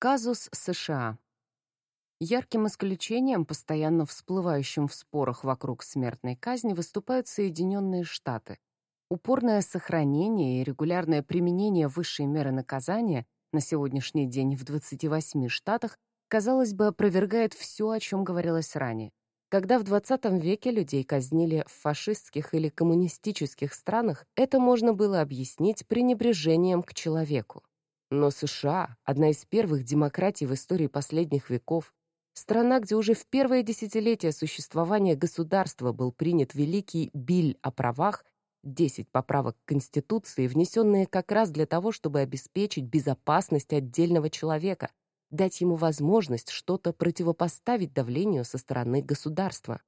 Казус США. Ярким исключением, постоянно всплывающим в спорах вокруг смертной казни, выступают Соединенные Штаты. Упорное сохранение и регулярное применение высшей меры наказания на сегодняшний день в 28 штатах, казалось бы, опровергает все, о чем говорилось ранее. Когда в 20 веке людей казнили в фашистских или коммунистических странах, это можно было объяснить пренебрежением к человеку. Но США — одна из первых демократий в истории последних веков, страна, где уже в первое десятилетие существования государства был принят Великий Биль о правах, 10 поправок к Конституции, внесенные как раз для того, чтобы обеспечить безопасность отдельного человека, дать ему возможность что-то противопоставить давлению со стороны государства.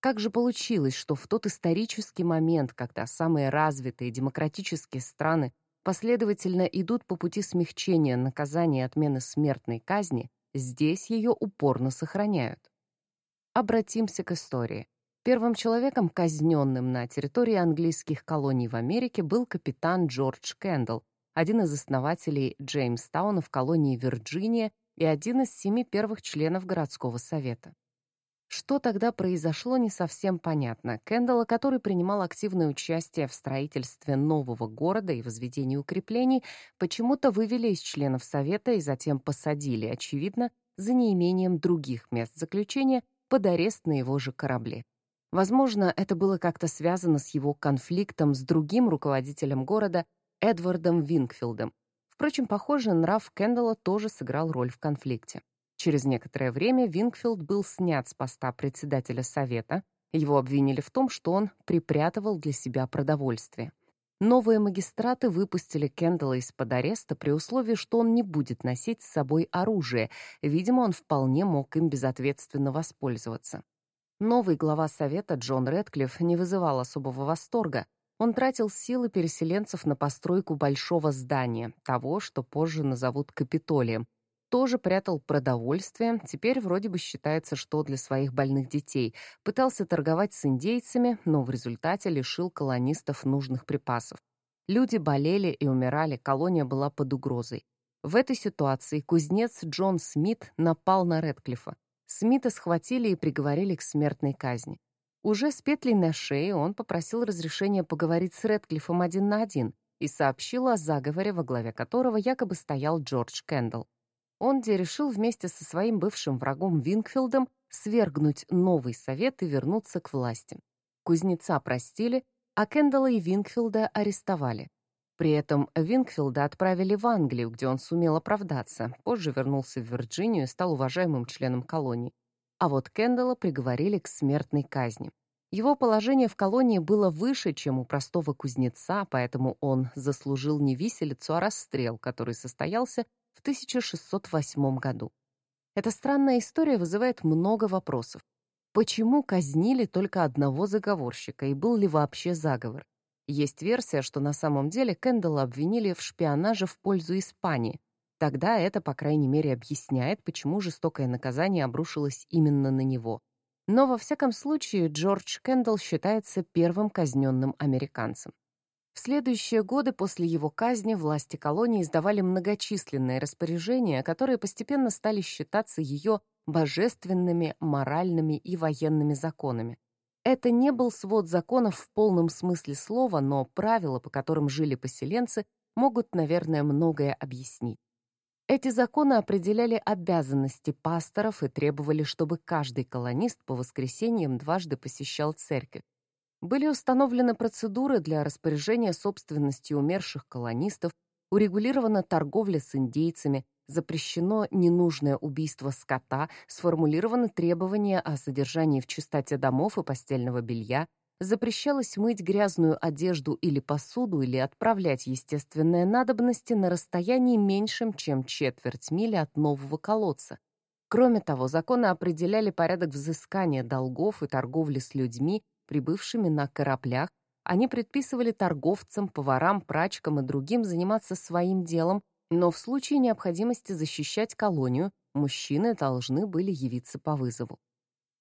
Как же получилось, что в тот исторический момент, когда самые развитые демократические страны последовательно идут по пути смягчения наказания отмены смертной казни, здесь ее упорно сохраняют. Обратимся к истории. Первым человеком, казненным на территории английских колоний в Америке, был капитан Джордж Кэндалл, один из основателей Джеймстауна в колонии Вирджиния и один из семи первых членов городского совета. Что тогда произошло, не совсем понятно. Кэндалла, который принимал активное участие в строительстве нового города и возведении укреплений, почему-то вывели из членов Совета и затем посадили, очевидно, за неимением других мест заключения под арест на его же корабле. Возможно, это было как-то связано с его конфликтом с другим руководителем города Эдвардом Винкфилдом. Впрочем, похоже, нрав Кэндалла тоже сыграл роль в конфликте. Через некоторое время Вингфилд был снят с поста председателя совета. Его обвинили в том, что он припрятывал для себя продовольствие. Новые магистраты выпустили Кендалла из-под ареста при условии, что он не будет носить с собой оружие. Видимо, он вполне мог им безответственно воспользоваться. Новый глава совета Джон Рэдклифф не вызывал особого восторга. Он тратил силы переселенцев на постройку большого здания, того, что позже назовут Капитолием, тоже прятал продовольствие, теперь вроде бы считается, что для своих больных детей, пытался торговать с индейцами, но в результате лишил колонистов нужных припасов. Люди болели и умирали, колония была под угрозой. В этой ситуации кузнец Джон Смит напал на Редклифа. Смита схватили и приговорили к смертной казни. Уже с петлей на шее он попросил разрешения поговорить с Редклифом один на один и сообщил о заговоре, во главе которого якобы стоял Джордж Кэндалл. Онди решил вместе со своим бывшим врагом Вингфилдом свергнуть новый совет и вернуться к власти. Кузнеца простили, а Кендалла и Вингфилда арестовали. При этом Вингфилда отправили в Англию, где он сумел оправдаться, позже вернулся в Вирджинию и стал уважаемым членом колонии. А вот Кендалла приговорили к смертной казни. Его положение в колонии было выше, чем у простого кузнеца, поэтому он заслужил не виселицу, а расстрел, который состоялся в 1608 году. Эта странная история вызывает много вопросов. Почему казнили только одного заговорщика и был ли вообще заговор? Есть версия, что на самом деле Кэндалла обвинили в шпионаже в пользу Испании. Тогда это, по крайней мере, объясняет, почему жестокое наказание обрушилось именно на него. Но во всяком случае Джордж Кэндалл считается первым казненным американцем. В следующие годы после его казни власти колонии издавали многочисленные распоряжения, которые постепенно стали считаться ее божественными, моральными и военными законами. Это не был свод законов в полном смысле слова, но правила, по которым жили поселенцы, могут, наверное, многое объяснить. Эти законы определяли обязанности пасторов и требовали, чтобы каждый колонист по воскресеньям дважды посещал церковь. Были установлены процедуры для распоряжения собственностью умерших колонистов, урегулирована торговля с индейцами, запрещено ненужное убийство скота, сформулированы требования о содержании в чистоте домов и постельного белья, запрещалось мыть грязную одежду или посуду или отправлять естественные надобности на расстоянии меньшем, чем четверть мили от нового колодца. Кроме того, законы определяли порядок взыскания долгов и торговли с людьми, прибывшими на кораблях, они предписывали торговцам, поварам, прачкам и другим заниматься своим делом, но в случае необходимости защищать колонию мужчины должны были явиться по вызову.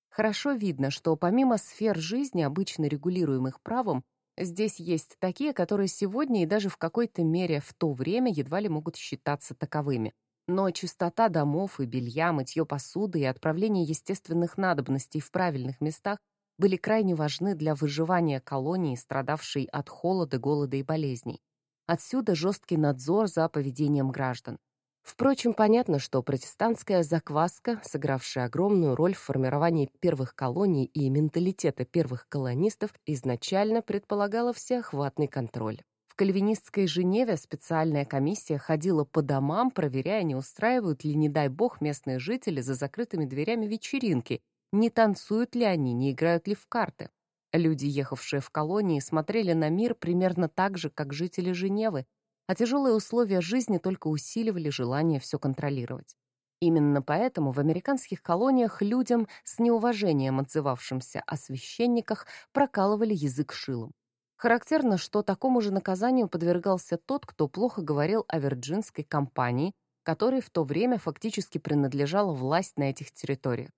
Хорошо видно, что помимо сфер жизни, обычно регулируемых правом, здесь есть такие, которые сегодня и даже в какой-то мере в то время едва ли могут считаться таковыми. Но чистота домов и белья, мытье посуды и отправление естественных надобностей в правильных местах были крайне важны для выживания колонии, страдавшей от холода, голода и болезней. Отсюда жесткий надзор за поведением граждан. Впрочем, понятно, что протестантская закваска, сыгравшая огромную роль в формировании первых колоний и менталитета первых колонистов, изначально предполагала всеохватный контроль. В кальвинистской Женеве специальная комиссия ходила по домам, проверяя, не устраивают ли, не дай бог, местные жители за закрытыми дверями вечеринки, не танцуют ли они, не играют ли в карты. Люди, ехавшие в колонии, смотрели на мир примерно так же, как жители Женевы, а тяжелые условия жизни только усиливали желание все контролировать. Именно поэтому в американских колониях людям с неуважением отзывавшимся о священниках прокалывали язык шилом. Характерно, что такому же наказанию подвергался тот, кто плохо говорил о Вирджинской компании, которой в то время фактически принадлежала власть на этих территориях.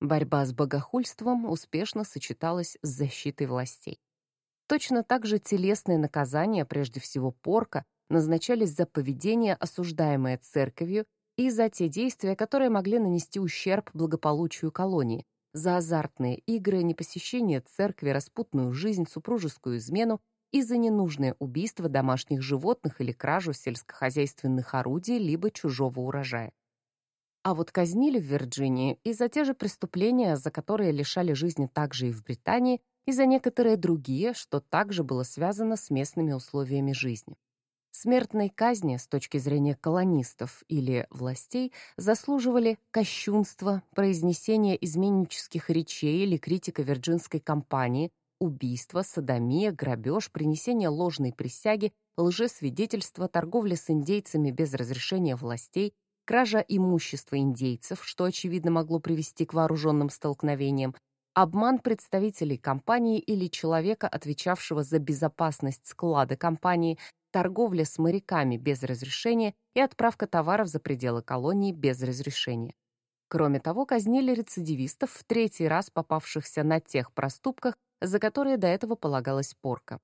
Борьба с богохульством успешно сочеталась с защитой властей. Точно так же телесные наказания, прежде всего порка, назначались за поведение, осуждаемое церковью, и за те действия, которые могли нанести ущерб благополучию колонии, за азартные игры, непосещение церкви, распутную жизнь, супружескую измену и за ненужное убийство домашних животных или кражу сельскохозяйственных орудий либо чужого урожая. А вот казнили в Вирджинии и за те же преступления, за которые лишали жизни также и в Британии, и за некоторые другие, что также было связано с местными условиями жизни. Смертной казни с точки зрения колонистов или властей заслуживали кощунство, произнесение изменнических речей или критика вирджинской компании, убийство, садомия, грабеж, принесение ложной присяги, лжесвидетельство, торговля с индейцами без разрешения властей, кража имущества индейцев, что, очевидно, могло привести к вооруженным столкновениям, обман представителей компании или человека, отвечавшего за безопасность склада компании, торговля с моряками без разрешения и отправка товаров за пределы колонии без разрешения. Кроме того, казнили рецидивистов, в третий раз попавшихся на тех проступках, за которые до этого полагалась порка.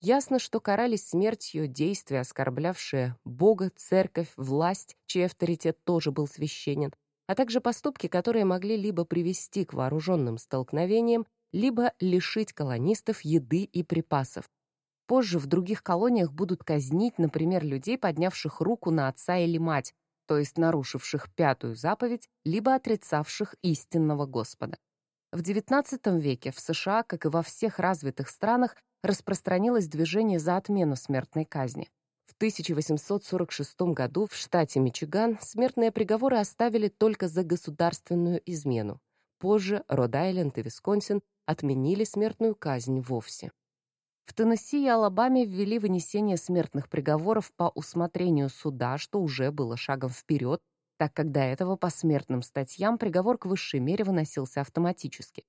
Ясно, что карались смертью действия, оскорблявшие Бога, церковь, власть, чей авторитет тоже был священен, а также поступки, которые могли либо привести к вооруженным столкновениям, либо лишить колонистов еды и припасов, Позже в других колониях будут казнить, например, людей, поднявших руку на отца или мать, то есть нарушивших пятую заповедь, либо отрицавших истинного Господа. В XIX веке в США, как и во всех развитых странах, распространилось движение за отмену смертной казни. В 1846 году в штате Мичиган смертные приговоры оставили только за государственную измену. Позже Род-Айленд и Висконсин отменили смертную казнь вовсе. В Теннесси и Алабаме ввели вынесение смертных приговоров по усмотрению суда, что уже было шагом вперед, так как до этого по смертным статьям приговор к высшей мере выносился автоматически.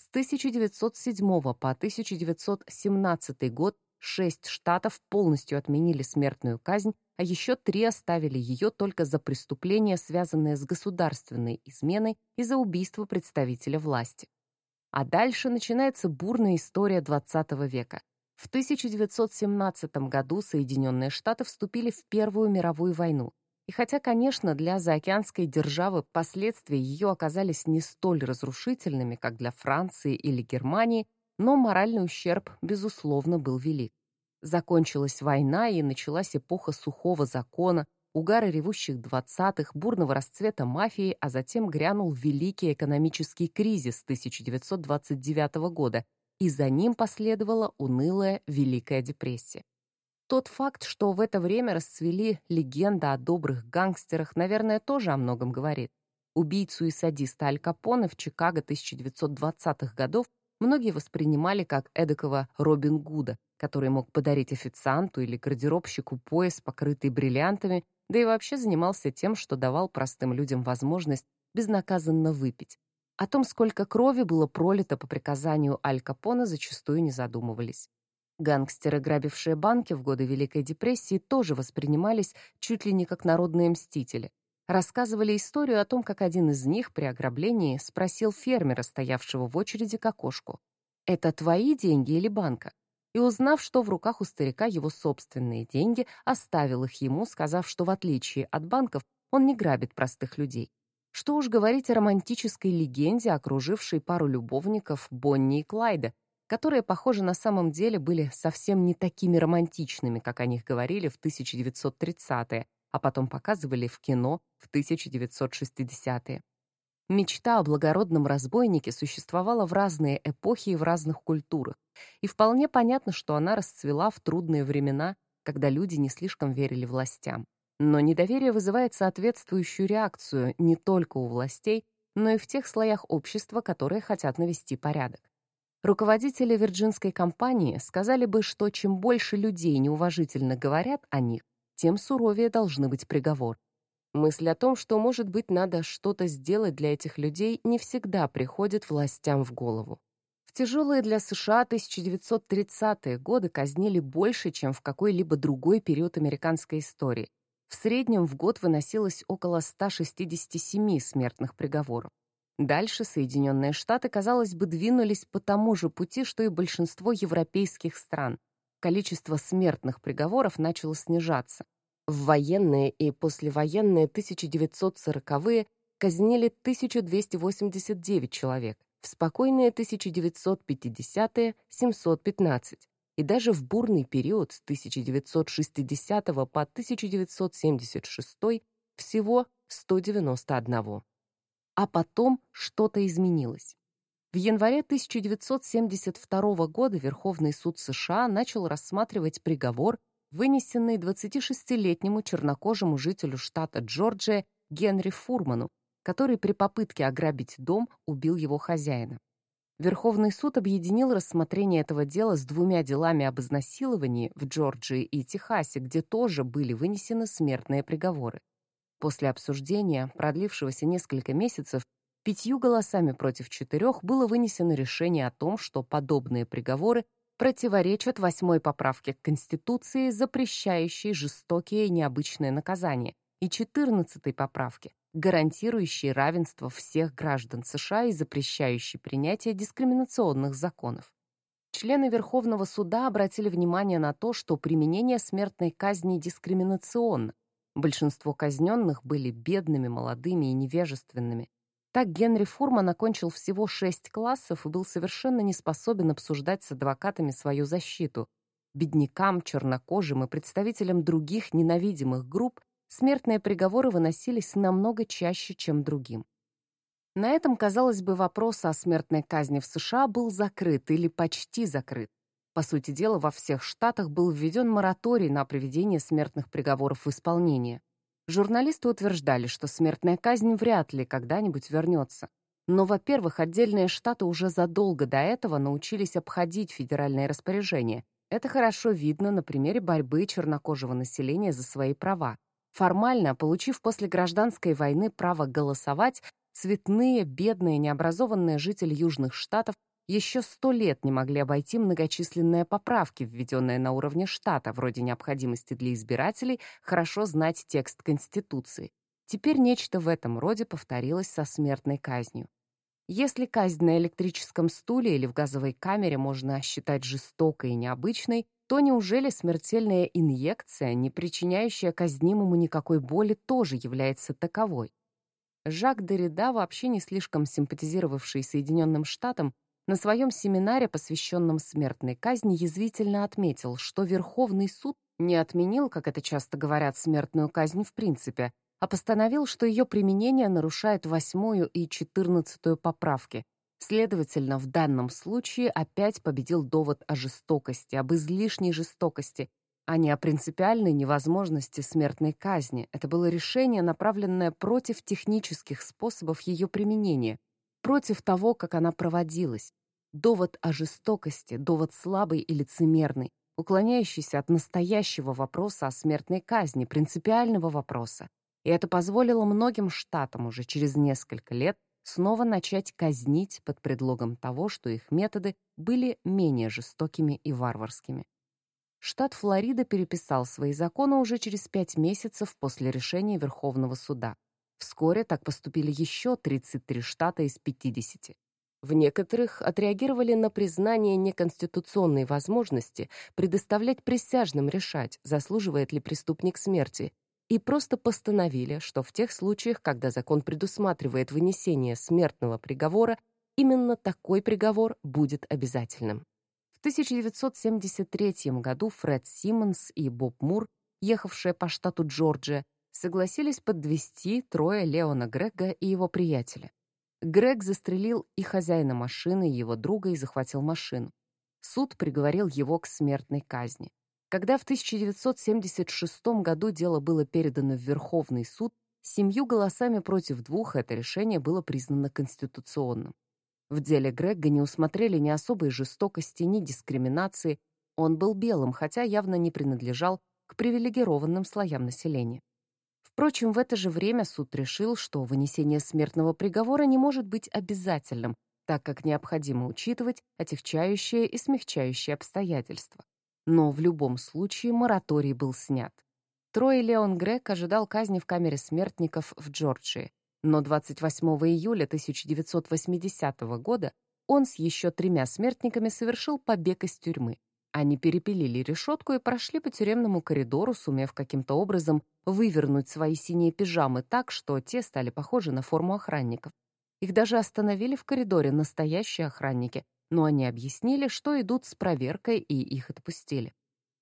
С 1907 по 1917 год шесть штатов полностью отменили смертную казнь, а еще три оставили ее только за преступления, связанные с государственной изменой и за убийство представителя власти. А дальше начинается бурная история XX века. В 1917 году Соединенные Штаты вступили в Первую мировую войну. И хотя, конечно, для заокеанской державы последствия ее оказались не столь разрушительными, как для Франции или Германии, но моральный ущерб, безусловно, был велик. Закончилась война, и началась эпоха сухого закона, угары ревущих двадцатых, бурного расцвета мафии, а затем грянул великий экономический кризис 1929 года, и за ним последовала унылая Великая депрессия. Тот факт, что в это время расцвели легенда о добрых гангстерах, наверное, тоже о многом говорит. Убийцу и садиста Аль Капоне в Чикаго 1920-х годов многие воспринимали как эдакого Робин Гуда, который мог подарить официанту или гардеробщику пояс, покрытый бриллиантами, да и вообще занимался тем, что давал простым людям возможность безнаказанно выпить. О том, сколько крови было пролито по приказанию Аль Капона, зачастую не задумывались. Гангстеры, грабившие банки в годы Великой депрессии, тоже воспринимались чуть ли не как народные мстители. Рассказывали историю о том, как один из них при ограблении спросил фермера, стоявшего в очереди к окошку, «Это твои деньги или банка?» И узнав, что в руках у старика его собственные деньги, оставил их ему, сказав, что в отличие от банков, он не грабит простых людей. Что уж говорить о романтической легенде, окружившей пару любовников Бонни и Клайда, которые, похоже, на самом деле были совсем не такими романтичными, как о них говорили в 1930-е, а потом показывали в кино в 1960-е. Мечта о благородном разбойнике существовала в разные эпохи и в разных культурах, и вполне понятно, что она расцвела в трудные времена, когда люди не слишком верили властям. Но недоверие вызывает соответствующую реакцию не только у властей, но и в тех слоях общества, которые хотят навести порядок. Руководители вирджинской компании сказали бы, что чем больше людей неуважительно говорят о них, тем суровее должны быть приговоры. Мысль о том, что, может быть, надо что-то сделать для этих людей, не всегда приходит властям в голову. В тяжелые для США 1930-е годы казнили больше, чем в какой-либо другой период американской истории. В среднем в год выносилось около 167 смертных приговоров. Дальше Соединенные Штаты, казалось бы, двинулись по тому же пути, что и большинство европейских стран. Количество смертных приговоров начало снижаться. В военные и послевоенные 1940-е казнили 1289 человек, в спокойные 1950-е — 715, и даже в бурный период с 1960 по 1976 всего 191. А потом что-то изменилось. В январе 1972 года Верховный суд США начал рассматривать приговор, вынесенный 26-летнему чернокожему жителю штата Джорджия Генри Фурману, который при попытке ограбить дом убил его хозяина. Верховный суд объединил рассмотрение этого дела с двумя делами об изнасиловании в Джорджии и Техасе, где тоже были вынесены смертные приговоры. После обсуждения, продлившегося несколько месяцев, пятью голосами против четырех было вынесено решение о том, что подобные приговоры противоречат восьмой поправке к Конституции, запрещающей жестокие и необычные наказания, и четырнадцатой поправке, гарантирующей равенство всех граждан США и запрещающей принятие дискриминационных законов. Члены Верховного суда обратили внимание на то, что применение смертной казни дискриминационно. Большинство казненных были бедными, молодыми и невежественными. Так Генри Фурман окончил всего шесть классов и был совершенно не способен обсуждать с адвокатами свою защиту. Беднякам, чернокожим и представителям других ненавидимых групп смертные приговоры выносились намного чаще, чем другим. На этом, казалось бы, вопрос о смертной казни в США был закрыт или почти закрыт. По сути дела, во всех штатах был введен мораторий на приведение смертных приговоров в исполнение. Журналисты утверждали, что смертная казнь вряд ли когда-нибудь вернется. Но, во-первых, отдельные штаты уже задолго до этого научились обходить федеральные распоряжения. Это хорошо видно на примере борьбы чернокожего населения за свои права. Формально, получив после гражданской войны право голосовать, цветные, бедные, необразованные жители Южных Штатов еще сто лет не могли обойти многочисленные поправки, введенные на уровне штата, вроде необходимости для избирателей хорошо знать текст Конституции. Теперь нечто в этом роде повторилось со смертной казнью. Если казнь на электрическом стуле или в газовой камере можно считать жестокой и необычной, то неужели смертельная инъекция, не причиняющая казнимому никакой боли, тоже является таковой? Жак Derrida, вообще не слишком симпатизировавший Соединенным Штатам, на своем семинаре, посвященном смертной казни, язвительно отметил, что Верховный суд не отменил, как это часто говорят, смертную казнь в принципе, а постановил, что ее применение нарушает восьмую и четырнадцатую поправки, Следовательно, в данном случае опять победил довод о жестокости, об излишней жестокости, а не о принципиальной невозможности смертной казни. Это было решение, направленное против технических способов ее применения, против того, как она проводилась. Довод о жестокости, довод слабый и лицемерный, уклоняющийся от настоящего вопроса о смертной казни, принципиального вопроса. И это позволило многим штатам уже через несколько лет снова начать казнить под предлогом того, что их методы были менее жестокими и варварскими. Штат Флорида переписал свои законы уже через пять месяцев после решения Верховного суда. Вскоре так поступили еще 33 штата из 50. В некоторых отреагировали на признание неконституционной возможности предоставлять присяжным решать, заслуживает ли преступник смерти, и просто постановили, что в тех случаях, когда закон предусматривает вынесение смертного приговора, именно такой приговор будет обязательным. В 1973 году Фред Симмонс и Боб Мур, ехавшие по штату Джорджия, согласились подвести трое Леона Грега и его приятеля. Грег застрелил и хозяина машины, и его друга, и захватил машину. Суд приговорил его к смертной казни. Когда в 1976 году дело было передано в Верховный суд, семью голосами против двух это решение было признано конституционным. В деле Грега не усмотрели ни особой жестокости, ни дискриминации. Он был белым, хотя явно не принадлежал к привилегированным слоям населения. Впрочем, в это же время суд решил, что вынесение смертного приговора не может быть обязательным, так как необходимо учитывать отягчающие и смягчающие обстоятельства. Но в любом случае мораторий был снят. Трой Леон Грег ожидал казни в камере смертников в Джорджии, но 28 июля 1980 года он с еще тремя смертниками совершил побег из тюрьмы. Они перепилили решетку и прошли по тюремному коридору, сумев каким-то образом вывернуть свои синие пижамы так, что те стали похожи на форму охранников. Их даже остановили в коридоре настоящие охранники, но они объяснили, что идут с проверкой, и их отпустили.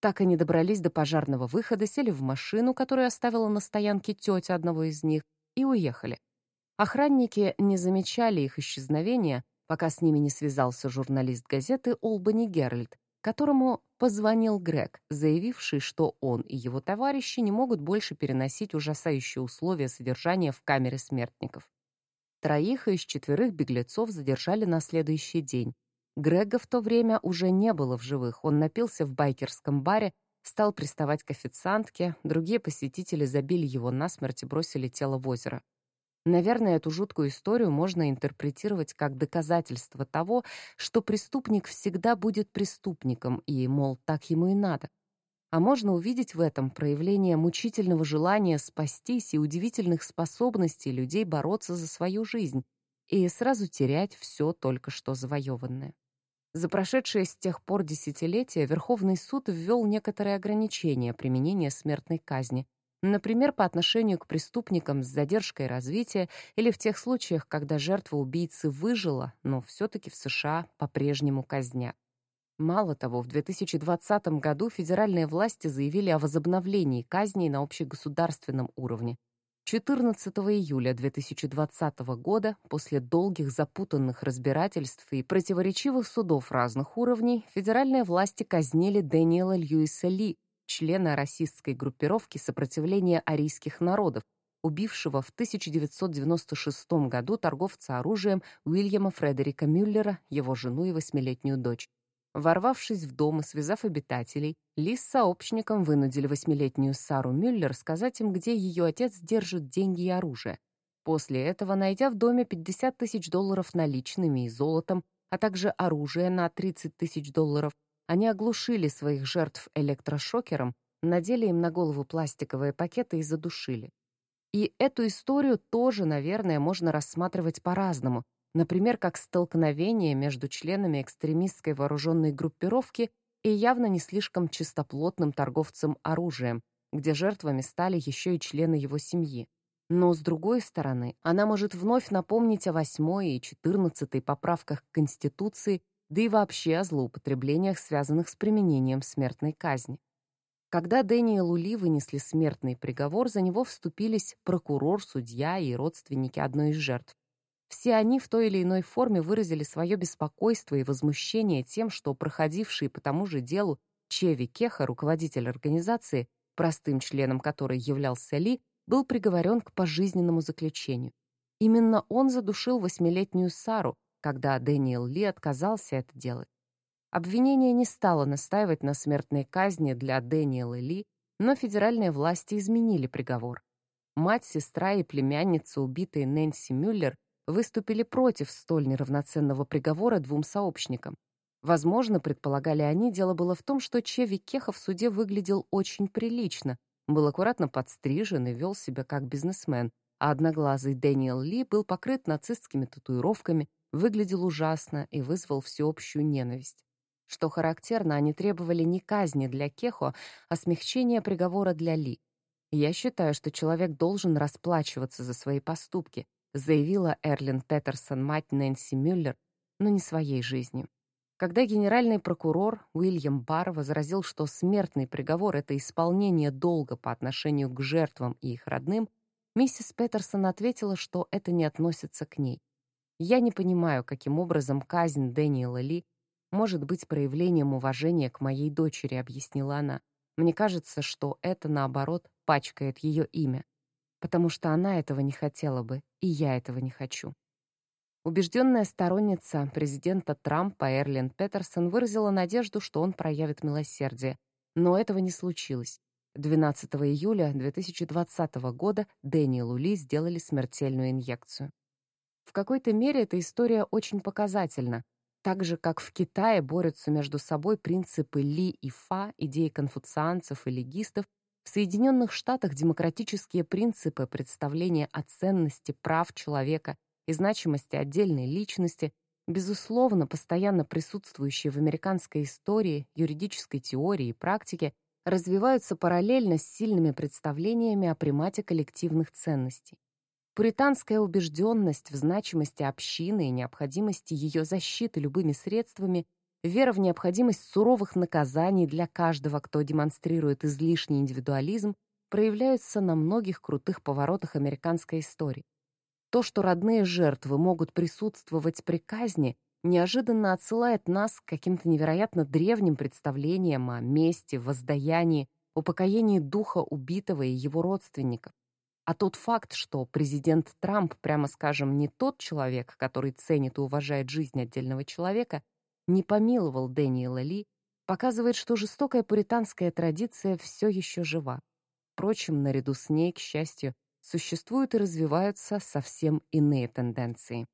Так они добрались до пожарного выхода, сели в машину, которую оставила на стоянке тетя одного из них, и уехали. Охранники не замечали их исчезновения, пока с ними не связался журналист газеты «Олбани Геральт», которому позвонил Грег, заявивший, что он и его товарищи не могут больше переносить ужасающие условия содержания в камере смертников. Троих из четверых беглецов задержали на следующий день, Грега в то время уже не было в живых. Он напился в байкерском баре, стал приставать к официантке, другие посетители забили его насмерть и бросили тело в озеро. Наверное, эту жуткую историю можно интерпретировать как доказательство того, что преступник всегда будет преступником, и, мол, так ему и надо. А можно увидеть в этом проявление мучительного желания спастись и удивительных способностей людей бороться за свою жизнь и сразу терять все только что завоеванное. За прошедшие с тех пор десятилетия Верховный суд ввел некоторые ограничения применения смертной казни, например, по отношению к преступникам с задержкой развития или в тех случаях, когда жертва убийцы выжила, но все-таки в США по-прежнему казнят. Мало того, в 2020 году федеральные власти заявили о возобновлении казней на общегосударственном уровне, 14 июля 2020 года, после долгих запутанных разбирательств и противоречивых судов разных уровней, федеральные власти казнили Дэниела Льюиса Ли, члена расистской группировки сопротивления арийских народов, убившего в 1996 году торговца оружием Уильяма Фредерика Мюллера, его жену и восьмилетнюю дочь. Ворвавшись в дом и связав обитателей, Ли с сообщником вынудили восьмилетнюю Сару Мюллер сказать им, где ее отец держит деньги и оружие. После этого, найдя в доме 50 тысяч долларов наличными и золотом, а также оружие на 30 тысяч долларов, они оглушили своих жертв электрошокером, надели им на голову пластиковые пакеты и задушили. И эту историю тоже, наверное, можно рассматривать по-разному, например, как столкновение между членами экстремистской вооруженной группировки и явно не слишком чистоплотным торговцем оружием, где жертвами стали еще и члены его семьи. Но, с другой стороны, она может вновь напомнить о 8 и 14 поправках к Конституции, да и вообще о злоупотреблениях, связанных с применением смертной казни. Когда Дэниелу Ли вынесли смертный приговор, за него вступились прокурор, судья и родственники одной из жертв. Все они в той или иной форме выразили свое беспокойство и возмущение тем, что проходивший по тому же делу Чеви Кеха, руководитель организации, простым членом которой являлся Ли, был приговорен к пожизненному заключению. Именно он задушил восьмилетнюю Сару, когда Дэниел Ли отказался это делать. Обвинение не стало настаивать на смертной казни для Дэниела Ли, но федеральные власти изменили приговор. Мать, сестра и племянница убитой Нэнси Мюллер выступили против столь неравноценного приговора двум сообщникам. Возможно, предполагали они, дело было в том, что Чеви Кеха в суде выглядел очень прилично, был аккуратно подстрижен и вел себя как бизнесмен, а одноглазый Дэниел Ли был покрыт нацистскими татуировками, выглядел ужасно и вызвал всеобщую ненависть. Что характерно, они требовали не казни для Кехо, а смягчения приговора для Ли. «Я считаю, что человек должен расплачиваться за свои поступки», заявила Эрлин Петерсон, мать Нэнси Мюллер, но не своей жизнью. Когда генеральный прокурор Уильям Барр возразил, что смертный приговор — это исполнение долга по отношению к жертвам и их родным, миссис Петерсон ответила, что это не относится к ней. «Я не понимаю, каким образом казнь Дэниела Ли может быть проявлением уважения к моей дочери», — объяснила она. «Мне кажется, что это, наоборот, пачкает ее имя, потому что она этого не хотела бы, и я этого не хочу». Убежденная сторонница президента Трампа Эрлин Петерсон выразила надежду, что он проявит милосердие. Но этого не случилось. 12 июля 2020 года Дэниелу Ли сделали смертельную инъекцию. В какой-то мере эта история очень показательна. Так же, как в Китае борются между собой принципы Ли и Фа, идеи конфуцианцев и легистов, в Соединенных Штатах демократические принципы представления о ценности прав человека и значимости отдельной личности, безусловно, постоянно присутствующие в американской истории, юридической теории и практике, развиваются параллельно с сильными представлениями о примате коллективных ценностей. Пуританская убежденность в значимости общины и необходимости ее защиты любыми средствами, вера в необходимость суровых наказаний для каждого, кто демонстрирует излишний индивидуализм, проявляются на многих крутых поворотах американской истории. То, что родные жертвы могут присутствовать при казни, неожиданно отсылает нас к каким-то невероятно древним представлениям о мести, воздаянии, упокоении духа убитого и его родственников. А тот факт, что президент Трамп, прямо скажем, не тот человек, который ценит и уважает жизнь отдельного человека, не помиловал Дэниела Ли, показывает, что жестокая пуританская традиция все еще жива. Впрочем, наряду с ней, к счастью, существуют и развиваются совсем иные тенденции.